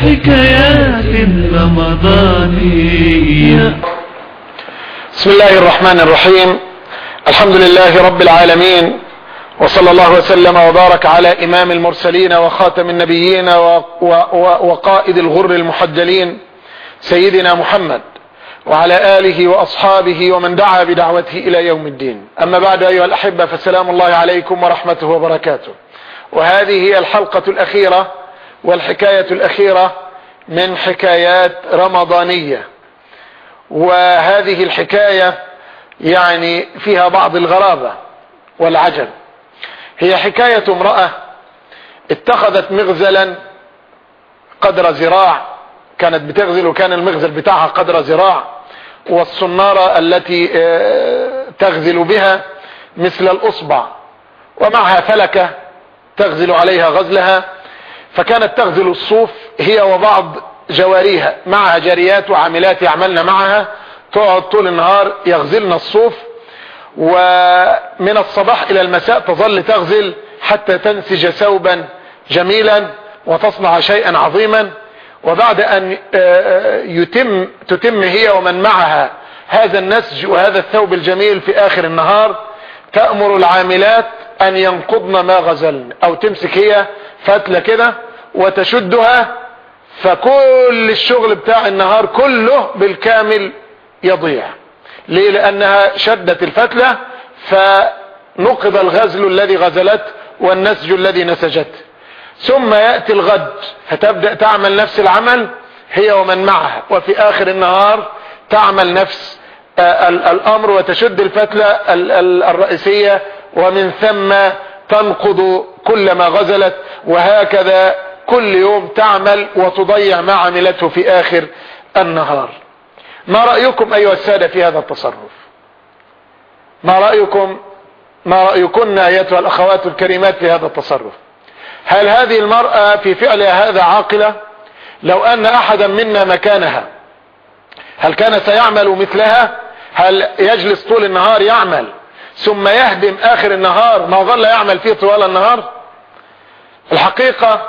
حكايات رمضانية. بسم الله الرحمن الرحيم. الحمد لله رب العالمين وصلى الله وسلم وبارك على إمام المرسلين وخاتم النبيين وقائد الغر المحجلين سيدنا محمد وعلى آله وأصحابه ومن دعا بدعوته إلى يوم الدين. أما بعد أيها الأحبة فسلام الله عليكم ورحمته وبركاته. وهذه هي الحلقة الأخيرة والحكاية الأخيرة من حكايات رمضانية. وهذه الحكاية يعني فيها بعض الغرابة والعجب. هي حكاية امرأة اتخذت مغزلا قدر زراع كانت بتغزل وكان المغزل بتاعها قدر زراع والصنارة التي تغزل بها مثل الأصبع ومعها فلكة تغزل عليها غزلها فكانت تغزل الصوف هي وبعض جواريها معها جاريات وعاملات يعملن معها تقعد طول النهار يغزلن الصوف ومن الصباح إلى المساء تظل تغزل حتى تنسج ثوبا جميلا وتصنع شيئا عظيما وبعد أن يتم تتم هي ومن معها هذا النسج وهذا الثوب الجميل في آخر النهار تأمر العاملات أن ينقضن ما غزلن. أو تمسك هي فتلة كده وتشدها فكل الشغل بتاع النهار كله بالكامل يضيع. ليه؟ لأنها شدت الفتلة فنقض الغزل الذي غزلت والنسج الذي نسجته ثم يأتي الغد. فتبدأ تعمل نفس العمل هي ومن معها. وفي آخر النهار تعمل نفس الأمر وتشد الفتلة الرئيسية ومن ثم تنقض كل ما غزلت وهكذا كل يوم تعمل وتضيع ما عملته في آخر النهار. ما رأيكم أيها السادة في هذا التصرف؟ ما رأيكم ما رأيكن أيتها الأخوات الكريمات في هذا التصرف؟ هل هذه المرأة في فعلها هذا عاقلة؟ لو أن أحدا منا مكانها هل كان سيعمل مثلها؟ هل يجلس طول النهار يعمل؟ ثم يهدم آخر النهار ما ظل يعمل فيه طوال النهار؟ الحقيقة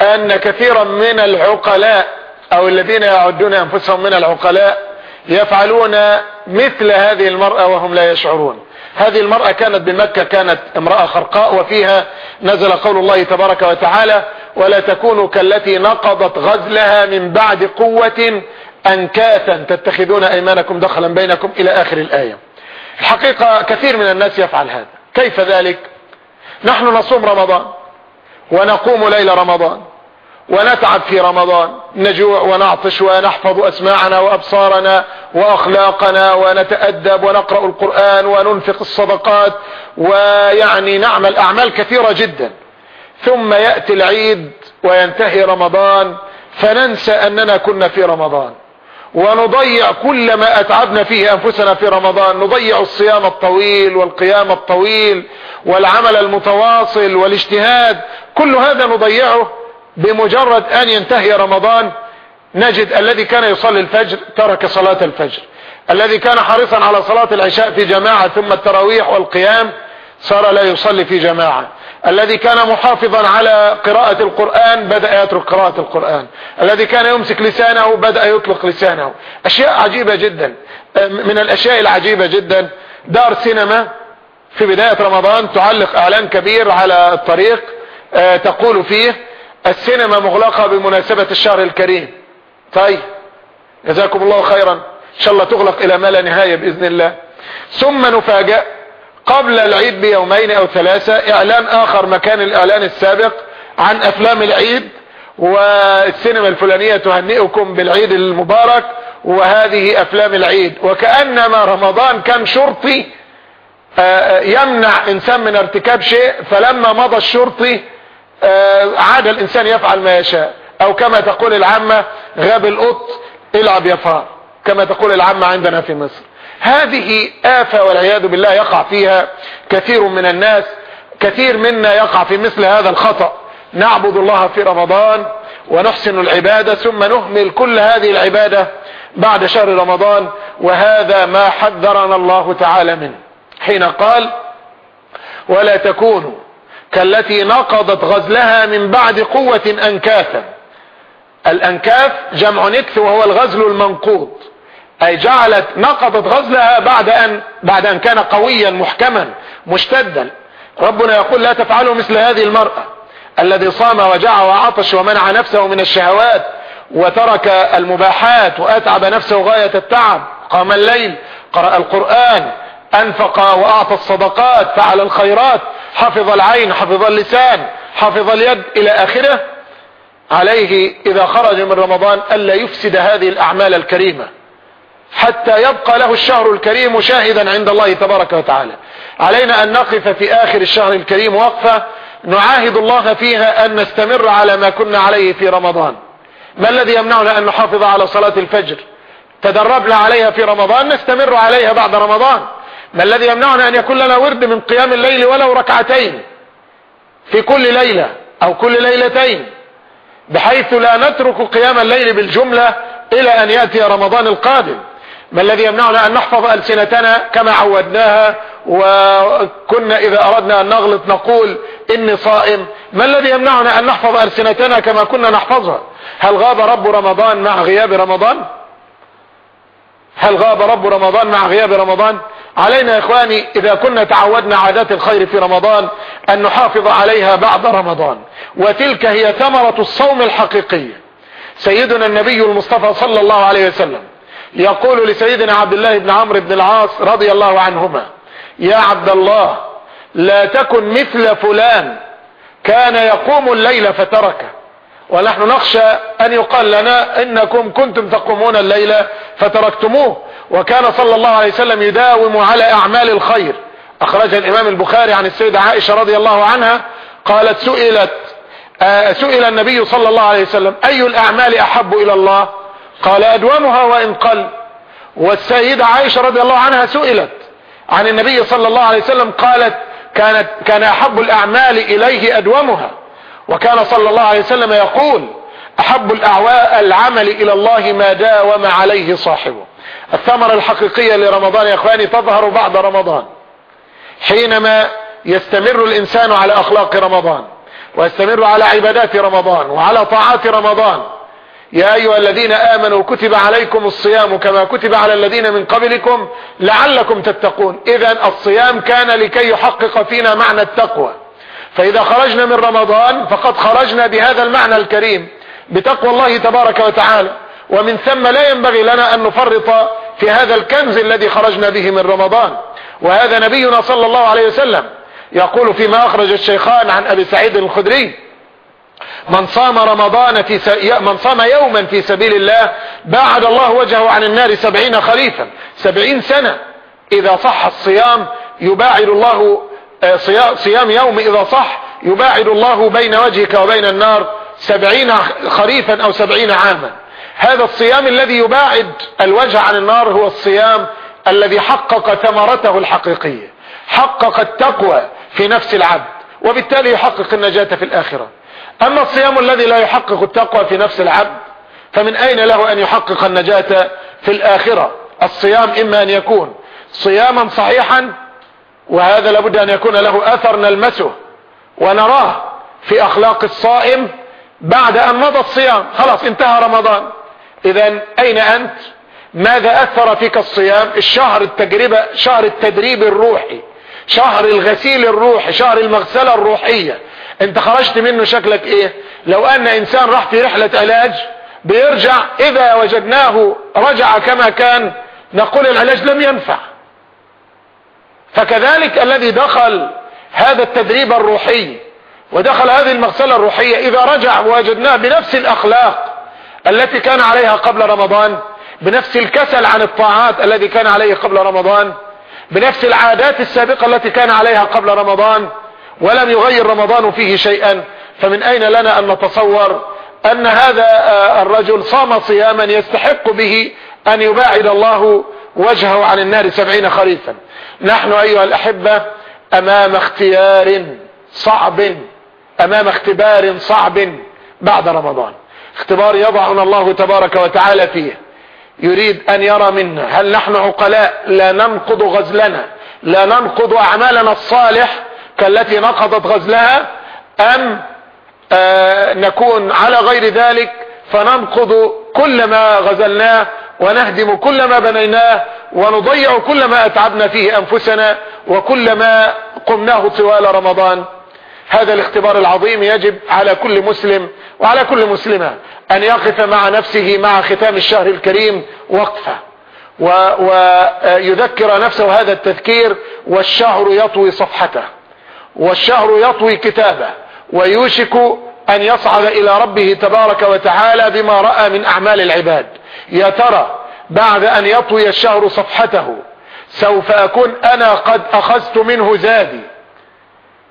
أن كثيرا من العقلاء أو الذين يعدون أنفسهم من العقلاء يفعلون مثل هذه المرأة وهم لا يشعرون. هذه المرأة كانت بمكة كانت امرأة خرقاء وفيها نزل قول الله تبارك وتعالى ولا تكونوا كالتي نقضت غزلها من بعد قوة انكاثا تتخذون أيمانكم دخلا بينكم إلى آخر الآية. الحقيقة كثير من الناس يفعل هذا. كيف ذلك؟ نحن نصوم رمضان ونقوم ليل رمضان ونتعب في رمضان نجوع ونعطش ونحفظ أسماعنا وأبصارنا وأخلاقنا ونتأدب ونقرأ القرآن وننفق الصدقات ويعني نعمل أعمال كثيرة جدا. ثم يأتي العيد وينتهي رمضان فننسى أننا كنا في رمضان. ونضيع كل ما أتعبنا فيه أنفسنا في رمضان. نضيع الصيام الطويل والقيام الطويل والعمل المتواصل والاجتهاد. كل هذا نضيعه بمجرد أن ينتهي رمضان. نجد الذي كان يصلي الفجر ترك صلاة الفجر. الذي كان حريصا على صلاة العشاء في جماعة ثم التراويح والقيام. صار لا يصلي في جماعة. الذي كان محافظا على قراءة القرآن بدأ يترك قراءة القرآن. الذي كان يمسك لسانه بدأ يطلق لسانه. أشياء عجيبة جدا. من الأشياء العجيبة جدا. دار سينما في بداية رمضان تعلق إعلان كبير على الطريق تقول فيه السينما مغلقة بمناسبة الشهر الكريم. طيب جزاكم الله خيرا. إن شاء الله تغلق إلى ما لا نهاية بإذن الله. ثم نفاجأ قبل العيد بيومين أو ثلاثة إعلان آخر مكان الإعلان السابق عن أفلام العيد والسينما الفلانية تهنئكم بالعيد المبارك وهذه أفلام العيد. وكأنما رمضان كان شرطي يمنع إنسان من ارتكاب شيء فلما مضى الشرطي عاد الإنسان يفعل ما يشاء. أو كما تقول العامة غاب القط العب يا فار كما تقول العامة عندنا في مصر. هذه آفة والعياذ بالله يقع فيها كثير من الناس كثير منا يقع في مثل هذا الخطأ. نعبد الله في رمضان ونحسن العبادة ثم نهمل كل هذه العبادة بعد شهر رمضان وهذا ما حذرنا الله تعالى منه. حين قال ولا تكونوا كالتي نقضت غزلها من بعد قوة أنكاثا. الأنكاث جمع نكث وهو الغزل المنقوض. أي جعلت نقضت غزلها بعد ان بعد أن كان قويا محكما مشتدا. ربنا يقول لا تفعلوا مثل هذه المرأة الذي صام وجع وعطش ومنع نفسه من الشهوات وترك المباحات وأتعب نفسه غاية التعب. قام الليل قرأ القرآن أنفق وأعطى الصدقات فعل الخيرات حفظ العين حفظ اللسان حفظ اليد إلى آخره. عليه إذا خرج من رمضان ألا يفسد هذه الأعمال الكريمة. حتى يبقى له الشهر الكريم شاهدا عند الله تبارك وتعالى. علينا أن نقف في آخر الشهر الكريم وقفة نعاهد الله فيها أن نستمر على ما كنا عليه في رمضان. ما الذي يمنعنا أن نحافظ على صلاة الفجر؟ تدربنا عليها في رمضان نستمر عليها بعد رمضان. ما الذي يمنعنا أن يكون لنا ورد من قيام الليل ولو ركعتين في كل ليلة أو كل ليلتين بحيث لا نترك قيام الليل بالجملة إلى أن يأتي رمضان القادم. ما الذي يمنعنا أن نحفظ ألسنتنا كما عودناها؟ وكنا إذا أردنا أن نغلط نقول إني صائم. ما الذي يمنعنا أن نحفظ ألسنتنا كما كنا نحفظها؟ هل غاب رب رمضان مع غياب رمضان؟ هل غاب رب رمضان مع غياب رمضان؟ علينا يا إخواني إذا كنا تعودنا عادات الخير في رمضان أن نحافظ عليها بعد رمضان. وتلك هي ثمرة الصوم الحقيقية سيدنا النبي المصطفى صلى الله عليه وسلم. يقول لسيدنا عبد الله بن عمرو بن العاص رضي الله عنهما يا عبد الله لا تكن مثل فلان كان يقوم الليل فتركه. ونحن نخشى أن يقال لنا إنكم كنتم تقومون الليل فتركتموه. وكان صلى الله عليه وسلم يداوم على أعمال الخير. اخرج الإمام البخاري عن السيدة عائشة رضي الله عنها قالت سئلت آه سئل النبي صلى الله عليه وسلم أي الأعمال أحب إلى الله؟ قال ادومها وإن قل. والسيدة عائشة رضي الله عنها سئلت عن النبي صلى الله عليه وسلم قالت كانت كان أحب الأعمال إليه أدومها. وكان صلى الله عليه وسلم يقول أحب العمل إلى الله ما داوم عليه صاحبه. الثمرة الحقيقية لرمضان يا إخواني تظهر بعد رمضان. حينما يستمر الإنسان على أخلاق رمضان ويستمر على عبادات رمضان وعلى طاعات رمضان يا أيها الذين آمنوا كتب عليكم الصيام كما كتب على الذين من قبلكم لعلكم تتقون. اذا الصيام كان لكي يحقق فينا معنى التقوى. فإذا خرجنا من رمضان فقد خرجنا بهذا المعنى الكريم بتقوى الله تبارك وتعالى. ومن ثم لا ينبغي لنا أن نفرط في هذا الكنز الذي خرجنا به من رمضان. وهذا نبينا صلى الله عليه وسلم يقول فيما أخرج الشيخان عن أبي سعيد الخدري من صام رمضان في س... من صام يوما في سبيل الله باعد الله وجهه عن النار سبعين خريفا سبعين سنة. إذا صح الصيام يباعد الله صيام يوم إذا صح يباعد الله بين وجهك وبين النار سبعين خريفا أو سبعين عاما. هذا الصيام الذي يباعد الوجه عن النار هو الصيام الذي حقق ثمرته الحقيقية حقق التقوى في نفس العبد وبالتالي يحقق النجاة في الآخرة. أما الصيام الذي لا يحقق التقوى في نفس العبد فمن أين له أن يحقق النجاة في الآخرة؟ الصيام إما أن يكون صياما صحيحا وهذا لابد أن يكون له أثر نلمسه ونراه في أخلاق الصائم بعد أن مضى الصيام. خلاص انتهى رمضان. اذا أين أنت؟ ماذا أثر فيك الصيام؟ الشهر التجربة شهر التدريب الروحي شهر الغسيل الروحي شهر المغسلة الروحية انت خرجت منه شكلك إيه؟ لو ان انسان راح في رحلة علاج بيرجع إذا وجدناه رجع كما كان نقول العلاج لم ينفع. فكذلك الذي دخل هذا التدريب الروحي ودخل هذه المغسلة الروحية إذا رجع وجدناه بنفس الأخلاق التي كان عليها قبل رمضان بنفس الكسل عن الطاعات الذي كان عليه قبل رمضان بنفس العادات السابقة التي كان عليها قبل رمضان ولم يغير رمضان فيه شيئا فمن أين لنا أن نتصور أن هذا الرجل صام صياما يستحق به أن يباعد الله وجهه عن النار سبعين خريفا. نحن أيها الأحبة أمام اختيار صعب أمام اختبار صعب بعد رمضان. اختبار يضعنا الله تبارك وتعالى فيه. يريد أن يرى منا هل نحن عقلاء؟ لا ننقض غزلنا لا ننقض أعمالنا الصالح كالتي نقضت غزلها أم آه نكون على غير ذلك فننقض كل ما غزلناه ونهدم كل ما بنيناه ونضيع كل ما أتعبنا فيه أنفسنا وكل ما قمناه طوال رمضان. هذا الاختبار العظيم يجب على كل مسلم وعلى كل مسلمة أن يقف مع نفسه مع ختام الشهر الكريم وقفة. ويذكر نفسه هذا التذكير والشهر يطوي صفحته. والشهر يطوي كتابه ويوشك أن يصعد إلى ربه تبارك وتعالى بما رأى من أعمال العباد. يا ترى بعد أن يطوي الشهر صفحته سوف أكون أنا قد أخذت منه زادي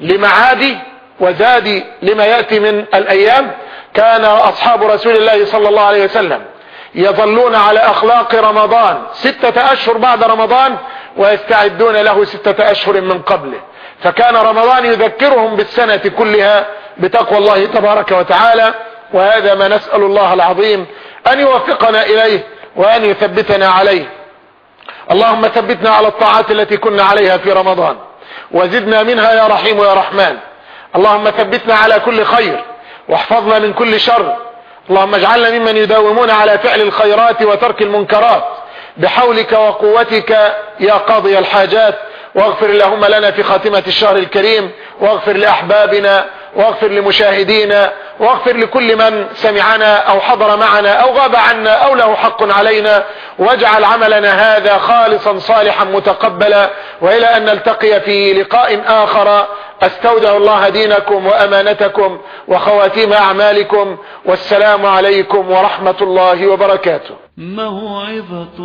لمعادي وزادي لما يأتي من الأيام؟ كان أصحاب رسول الله صلى الله عليه وسلم يظلون على أخلاق رمضان ستة أشهر بعد رمضان ويستعدون له ستة أشهر من قبله. فكان رمضان يذكرهم بالسنة كلها بتقوى الله تبارك وتعالى وهذا ما نسأل الله العظيم أن يوفقنا إليه وأن يثبتنا عليه. اللهم ثبتنا على الطاعات التي كنا عليها في رمضان وزدنا منها يا رحيم يا رحمن. اللهم ثبتنا على كل خير واحفظنا من كل شر. اللهم اجعلنا ممن يداومون على فعل الخيرات وترك المنكرات. بحولك وقوتك يا قاضي الحاجات واغفر اللهم لنا في خاتمة الشهر الكريم واغفر لأحبابنا واغفر لمشاهدينا واغفر لكل من سمعنا أو حضر معنا أو غاب عنا أو له حق علينا واجعل عملنا هذا خالصا صالحا متقبلا وإلى أن نلتقي في لقاء آخر. أستودع الله دينكم وأمانتكم وخواتيم أعمالكم والسلام عليكم ورحمة الله وبركاته. موعظة